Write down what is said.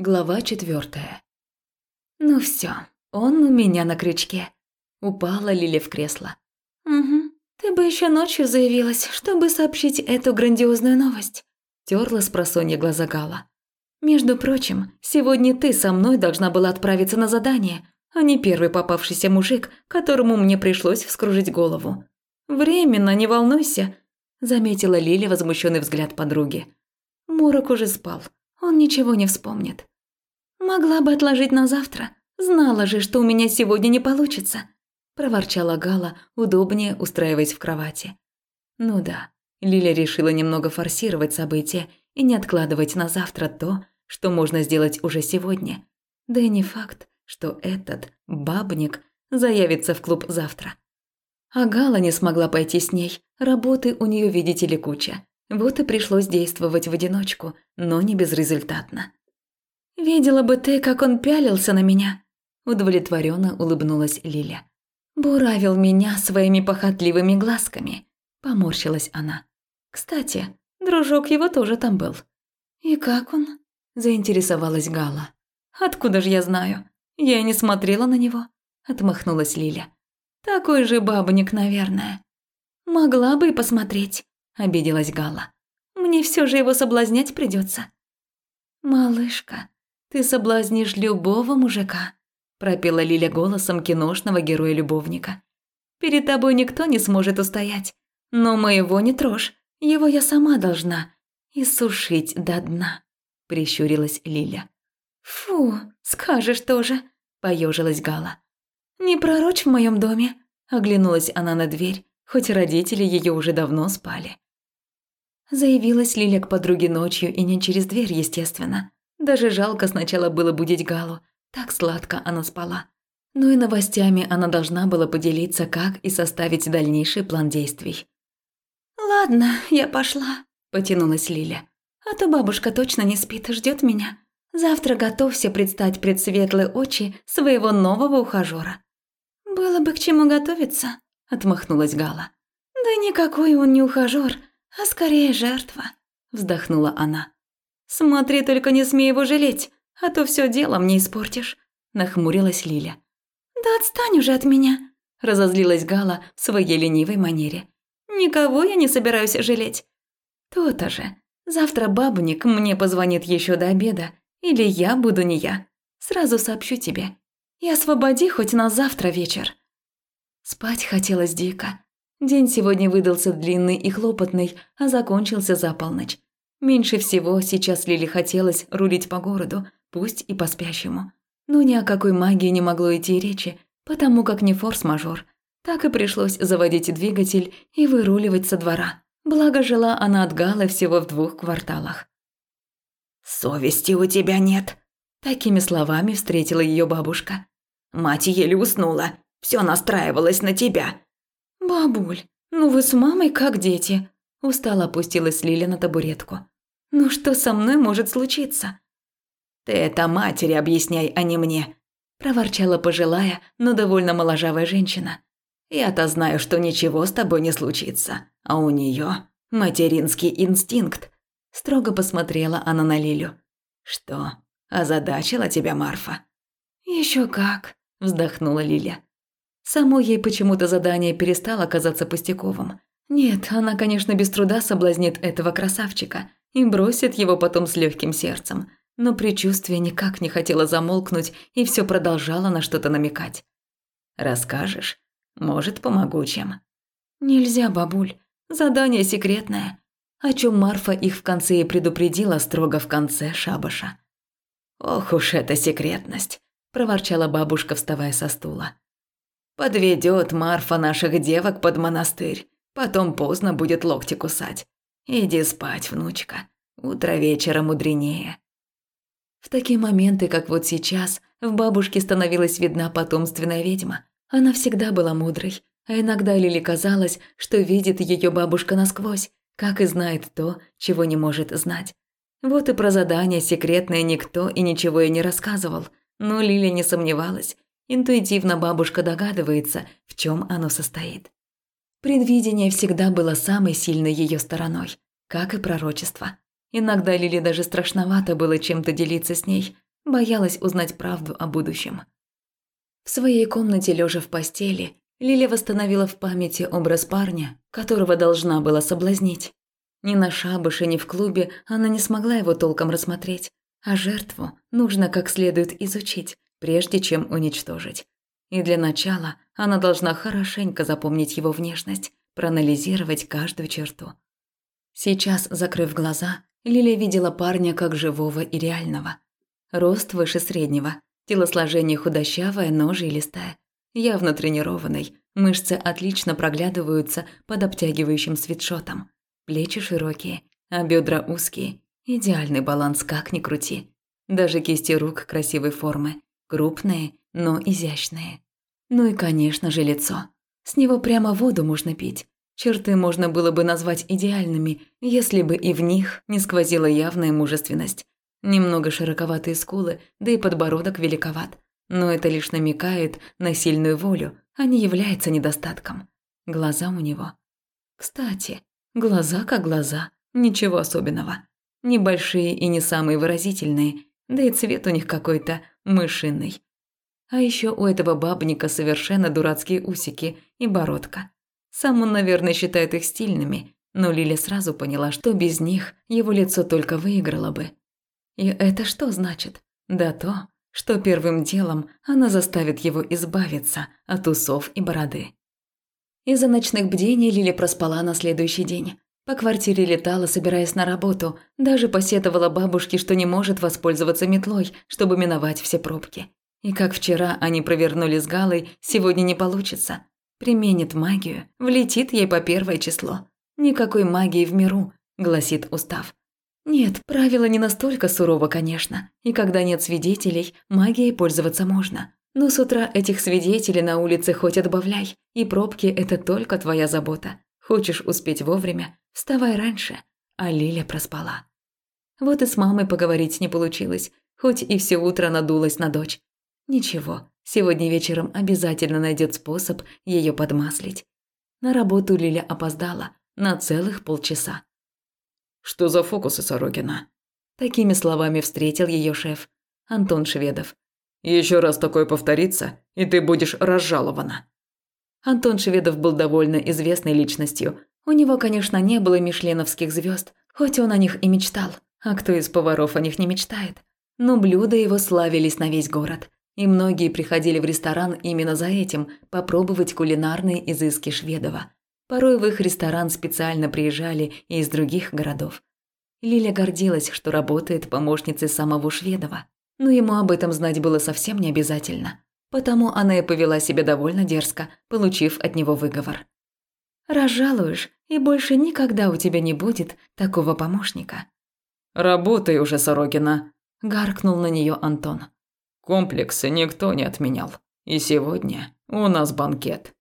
Глава четвертая. Ну все, он у меня на крючке. Упала Лиля в кресло. Угу. Ты бы еще ночью заявилась, чтобы сообщить эту грандиозную новость. Терла с просонья глаза Гала. Между прочим, сегодня ты со мной должна была отправиться на задание, а не первый попавшийся мужик, которому мне пришлось вскружить голову. Временно, не волнуйся, заметила Лиля возмущенный взгляд подруги. Мурок уже спал. Он ничего не вспомнит. Могла бы отложить на завтра. Знала же, что у меня сегодня не получится, проворчала Гала, удобнее устраиваясь в кровати. Ну да, Лиля решила немного форсировать события и не откладывать на завтра то, что можно сделать уже сегодня. Да и не факт, что этот бабник заявится в клуб завтра. А Гала не смогла пойти с ней, работы у нее, видите ли, куча. Вот и пришлось действовать в одиночку, но не безрезультатно. «Видела бы ты, как он пялился на меня», – удовлетворенно улыбнулась Лиля. «Буравил меня своими похотливыми глазками», – поморщилась она. «Кстати, дружок его тоже там был». «И как он?» – заинтересовалась Гала. «Откуда же я знаю? Я не смотрела на него», – отмахнулась Лиля. «Такой же бабник, наверное». «Могла бы и посмотреть», обиделась Гала. Мне все же его соблазнять придется. Малышка, ты соблазнишь любого мужика, пропела Лиля голосом киношного героя-любовника. Перед тобой никто не сможет устоять, но моего не трожь, его я сама должна иссушить до дна, прищурилась Лиля. Фу, скажешь тоже, поежилась Гала. Не пророчь в моем доме, оглянулась она на дверь, хоть родители ее уже давно спали. Заявилась Лиля к подруге ночью и не через дверь, естественно. Даже жалко сначала было будить Галу. Так сладко она спала. Ну и новостями она должна была поделиться, как и составить дальнейший план действий. «Ладно, я пошла», – потянулась Лиля. «А то бабушка точно не спит, ждет меня. Завтра готовься предстать пред светлые очи своего нового ухажера». «Было бы к чему готовиться», – отмахнулась Гала. «Да никакой он не ухажер, а скорее жертва», – вздохнула она. «Смотри, только не смей его жалеть, а то все дело мне испортишь», – нахмурилась Лиля. «Да отстань уже от меня», – разозлилась Гала в своей ленивой манере. «Никого я не собираюсь жалеть». «То-то же. Завтра бабник мне позвонит еще до обеда, или я буду не я. Сразу сообщу тебе. И освободи хоть на завтра вечер». Спать хотелось дико. День сегодня выдался длинный и хлопотный, а закончился за полночь. Меньше всего сейчас Лили хотелось рулить по городу, пусть и по спящему. Но ни о какой магии не могло идти речи, потому как не форс-мажор. Так и пришлось заводить двигатель и выруливать со двора. Благо жила она от Галы всего в двух кварталах. «Совести у тебя нет», – такими словами встретила ее бабушка. «Мать еле уснула, все настраивалось на тебя. «Бабуль, ну вы с мамой как дети?» Устало опустилась Лиля на табуретку. «Ну что со мной может случиться?» «Ты это матери объясняй, а не мне», – проворчала пожилая, но довольно моложавая женщина. «Я-то знаю, что ничего с тобой не случится, а у нее материнский инстинкт». Строго посмотрела она на Лилю. «Что, озадачила тебя Марфа?» Еще как», – вздохнула Лиля. Само ей почему-то задание перестало казаться пустяковым. Нет, она, конечно, без труда соблазнит этого красавчика и бросит его потом с легким сердцем. Но предчувствие никак не хотело замолкнуть и все продолжало на что-то намекать. «Расскажешь? Может, помогу чем?» «Нельзя, бабуль. Задание секретное». О чем Марфа их в конце и предупредила строго в конце шабаша. «Ох уж эта секретность!» – проворчала бабушка, вставая со стула. Подведет Марфа наших девок под монастырь. Потом поздно будет локти кусать. Иди спать, внучка. Утро вечера мудренее. В такие моменты, как вот сейчас, в бабушке становилась видна потомственная ведьма. Она всегда была мудрой, а иногда Лили казалось, что видит ее бабушка насквозь, как и знает то, чего не может знать. Вот и про задание секретное никто и ничего ей не рассказывал, но Лили не сомневалась, Интуитивно бабушка догадывается, в чем оно состоит. Предвидение всегда было самой сильной ее стороной, как и пророчество. Иногда Лили даже страшновато было чем-то делиться с ней, боялась узнать правду о будущем. В своей комнате, лежа в постели, Лиля восстановила в памяти образ парня, которого должна была соблазнить. Ни на шабаше, ни в клубе она не смогла его толком рассмотреть, а жертву нужно как следует изучить, прежде чем уничтожить. И для начала она должна хорошенько запомнить его внешность, проанализировать каждую черту. Сейчас, закрыв глаза, Лилия видела парня как живого и реального. Рост выше среднего, телосложение худощавое, но жилистое. Явно тренированный, мышцы отлично проглядываются под обтягивающим свитшотом. Плечи широкие, а бедра узкие. Идеальный баланс, как ни крути. Даже кисти рук красивой формы. Крупные, но изящные. Ну и, конечно же, лицо. С него прямо воду можно пить. Черты можно было бы назвать идеальными, если бы и в них не сквозила явная мужественность. Немного широковатые скулы, да и подбородок великоват. Но это лишь намекает на сильную волю, а не является недостатком. Глаза у него. Кстати, глаза как глаза, ничего особенного. Небольшие и не самые выразительные, да и цвет у них какой-то мышиный. А еще у этого бабника совершенно дурацкие усики и бородка. Сам он, наверное, считает их стильными, но Лиля сразу поняла, что без них его лицо только выиграло бы. И это что значит? Да то, что первым делом она заставит его избавиться от усов и бороды. Из-за ночных бдений Лили проспала на следующий день. По квартире летала, собираясь на работу, даже посетовала бабушке, что не может воспользоваться метлой, чтобы миновать все пробки. И как вчера они провернули с Галой, сегодня не получится. Применит магию, влетит ей по первое число. Никакой магии в миру, гласит устав. Нет, правило не настолько сурово, конечно. И когда нет свидетелей, магией пользоваться можно. Но с утра этих свидетелей на улице хоть отбавляй. И пробки – это только твоя забота. Хочешь успеть вовремя – вставай раньше. А Лиля проспала. Вот и с мамой поговорить не получилось, хоть и все утро надулась на дочь. Ничего, сегодня вечером обязательно найдет способ ее подмаслить. На работу Лиля опоздала на целых полчаса. «Что за фокусы, Сорокина?» Такими словами встретил ее шеф, Антон Шведов. Еще раз такое повторится, и ты будешь разжалована». Антон Шведов был довольно известной личностью. У него, конечно, не было мишленовских звезд, хоть он о них и мечтал. А кто из поваров о них не мечтает? Но блюда его славились на весь город и многие приходили в ресторан именно за этим – попробовать кулинарные изыски Шведова. Порой в их ресторан специально приезжали и из других городов. Лиля гордилась, что работает помощницей самого Шведова, но ему об этом знать было совсем не обязательно. Потому она и повела себя довольно дерзко, получив от него выговор. «Разжалуешь, и больше никогда у тебя не будет такого помощника». «Работай уже, Сорокина», – гаркнул на нее Антон. Комплексы никто не отменял. И сегодня у нас банкет.